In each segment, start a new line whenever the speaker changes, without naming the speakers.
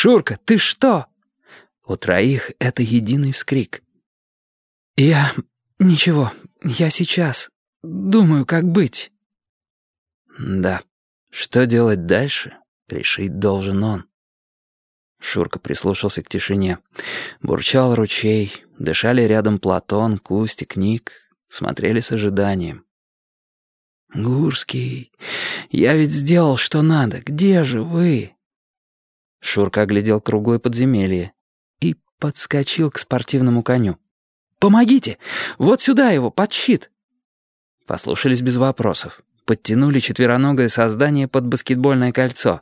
Шурка, ты что?» У троих это единый вскрик. «Я... ничего, я сейчас. Думаю, как быть». Да, что делать дальше, решить должен он. Шурка прислушался к тишине. Бурчал ручей, дышали рядом Платон, Кустик, Ник, смотрели с ожиданием. «Гурский, я ведь сделал, что надо. Где же вы?» Шурка оглядел круглое подземелье и подскочил к спортивному коню. «Помогите! Вот сюда его, под щит!» Послушались без вопросов. Подтянули четвероногое создание под баскетбольное кольцо.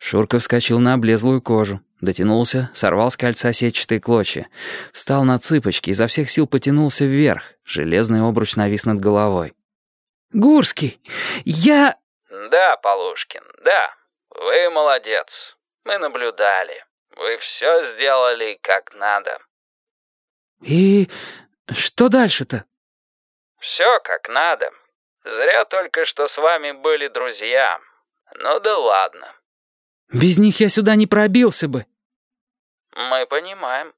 Шурка вскочил на облезлую кожу. Дотянулся, сорвал с кольца сетчатые клочья. Встал на цыпочки, изо всех сил потянулся вверх. Железный обруч навис над головой. «Гурский, я...»
«Да, Полушкин, да. Вы молодец. Мы наблюдали. Вы все сделали как надо».
«И что дальше-то?»
«Все как надо. Зря только, что с вами были друзья. Ну да ладно».
«Без них я сюда не пробился бы».
«Мы понимаем.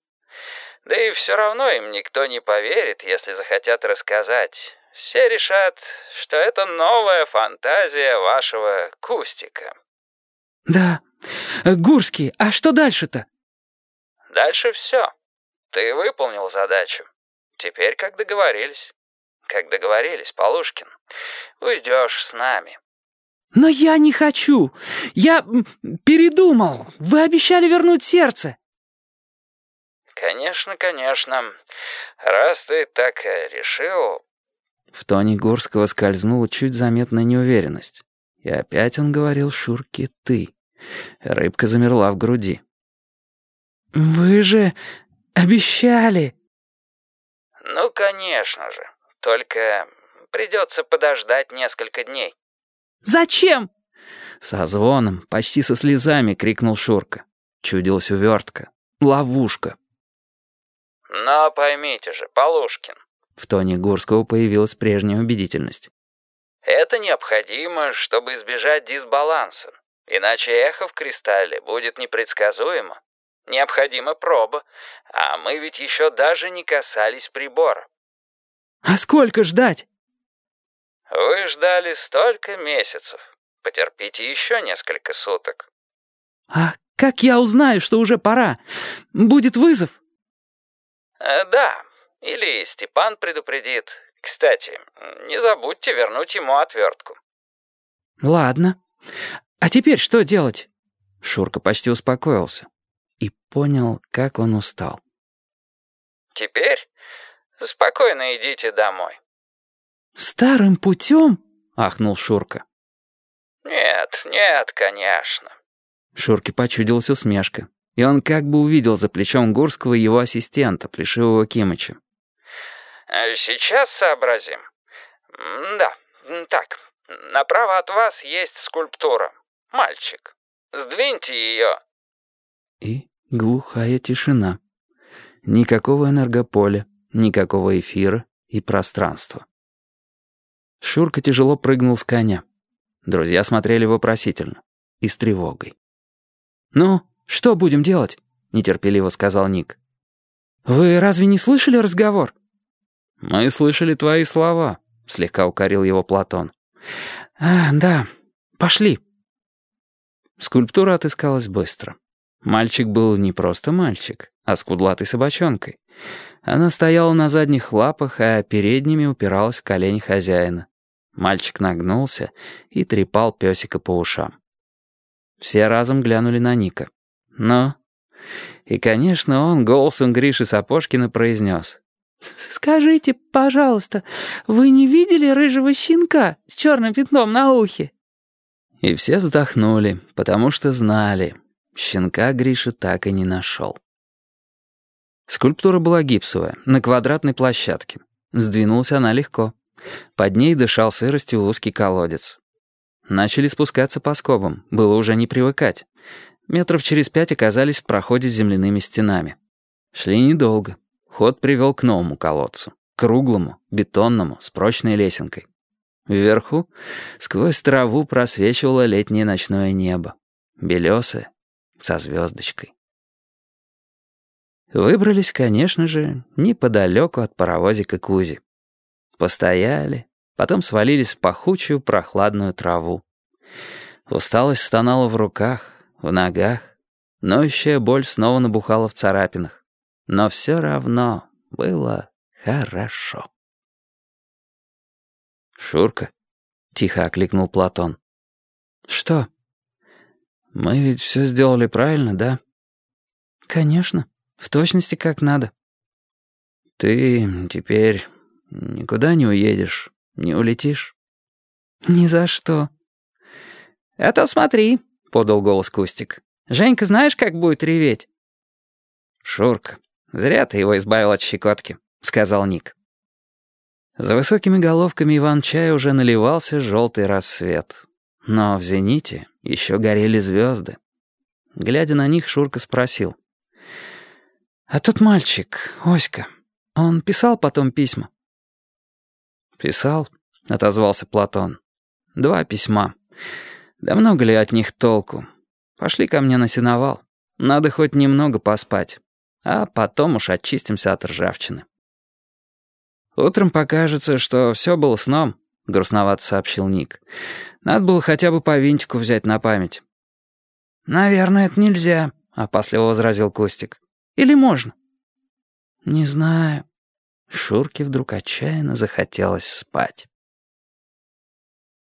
Да и все равно им никто не поверит, если захотят рассказать. Все решат, что это новая фантазия вашего Кустика».
«Да. Гурский, а что дальше-то?»
«Дальше все. Ты выполнил задачу. Теперь как договорились. Как договорились, Полушкин. Уйдешь с нами».
«Но я не хочу. Я передумал. Вы обещали вернуть сердце».
«Конечно, конечно. Раз ты так решил,
в тоне Горского скользнула чуть заметная неуверенность. И опять он говорил Шурке «ты». Рыбка замерла в груди. «Вы же обещали!»
«Ну, конечно же. Только придется подождать несколько дней».
«Зачем?» Со звоном, почти со слезами крикнул Шурка. Чудилась увертка. Ловушка.
«Но поймите же, Полушкин,
в тоне Гурского появилась прежняя убедительность.
«Это необходимо, чтобы избежать дисбаланса. Иначе эхо в кристалле будет непредсказуемо. Необходима проба, а мы ведь еще даже не касались прибора».
«А сколько ждать?»
«Вы ждали столько месяцев. Потерпите еще несколько суток».
«А как я узнаю, что уже пора? Будет вызов?»
«Э, «Да, или Степан предупредит. Кстати, не забудьте вернуть ему отвертку».
«Ладно. А теперь что делать?» Шурка почти успокоился и понял, как он устал.
«Теперь спокойно идите домой».
«Старым путем?» — ахнул Шурка.
«Нет, нет, конечно».
Шурке почудилась усмешка, и он как бы увидел за плечом Гурского его ассистента, Плешивого Кимыча.
Э, «Сейчас сообразим. Да, так, направо от вас есть скульптура. Мальчик. Сдвиньте ее».
И глухая тишина. Никакого энергополя, никакого эфира и пространства. Шурка тяжело прыгнул с коня. Друзья смотрели вопросительно и с тревогой. «Ну, что будем делать?» — нетерпеливо сказал Ник. «Вы разве не слышали разговор?»
«Мы слышали твои слова», — слегка укорил его Платон.
«А, да, пошли».
Скульптура отыскалась быстро. Мальчик был не просто мальчик, а с кудлатой собачонкой. Она стояла на задних лапах, а передними упиралась в колени хозяина. Мальчик нагнулся и трепал песика по ушам. Все разом глянули на Ника. «Ну?» И, конечно, он голосом Гриши Сапожкина произнес.
«Скажите, пожалуйста, вы не видели рыжего щенка с черным пятном на ухе?»
И все вздохнули, потому что знали. Щенка Гриша так и не нашел. Скульптура была гипсовая, на квадратной площадке. Сдвинулась она легко. Под ней дышал сыростью узкий колодец. Начали спускаться по скобам, было уже не привыкать. Метров через пять оказались в проходе с земляными стенами. Шли недолго. Ход привел к новому колодцу. Круглому, бетонному, с прочной лесенкой. Вверху сквозь траву просвечивало летнее ночное небо. Белесое,
со звездочкой. Выбрались, конечно же, неподалеку от паровозика Кузи. Постояли, потом свалились в пахучую прохладную траву. Усталость стонала в руках, в ногах, ноющая боль снова набухала в царапинах. Но все равно было хорошо. «Шурка», — тихо окликнул Платон. «Что?» «Мы ведь все сделали правильно, да?» «Конечно, в точности как надо». «Ты теперь никуда не уедешь, не улетишь?» «Ни за что».
«А то смотри», — подал голос Кустик. «Женька знаешь, как будет реветь?»
«Шурка, зря ты его избавил от щекотки», — сказал Ник. За высокими головками Иван-чая уже наливался желтый рассвет. Но в зените еще горели звезды. Глядя на них, Шурка спросил. «А тот мальчик, Оська, он писал потом письма?» «Писал», — отозвался Платон. «Два письма. Да много ли от них толку? Пошли ко мне на сеновал. Надо хоть немного поспать. А потом уж очистимся от ржавчины». «Утром покажется, что все было сном», — грустновато сообщил Ник. «Надо было хотя бы по винтику взять на память».
«Наверное, это нельзя», — опасливо возразил Костик. «Или можно?»
«Не знаю». Шурке вдруг отчаянно захотелось спать.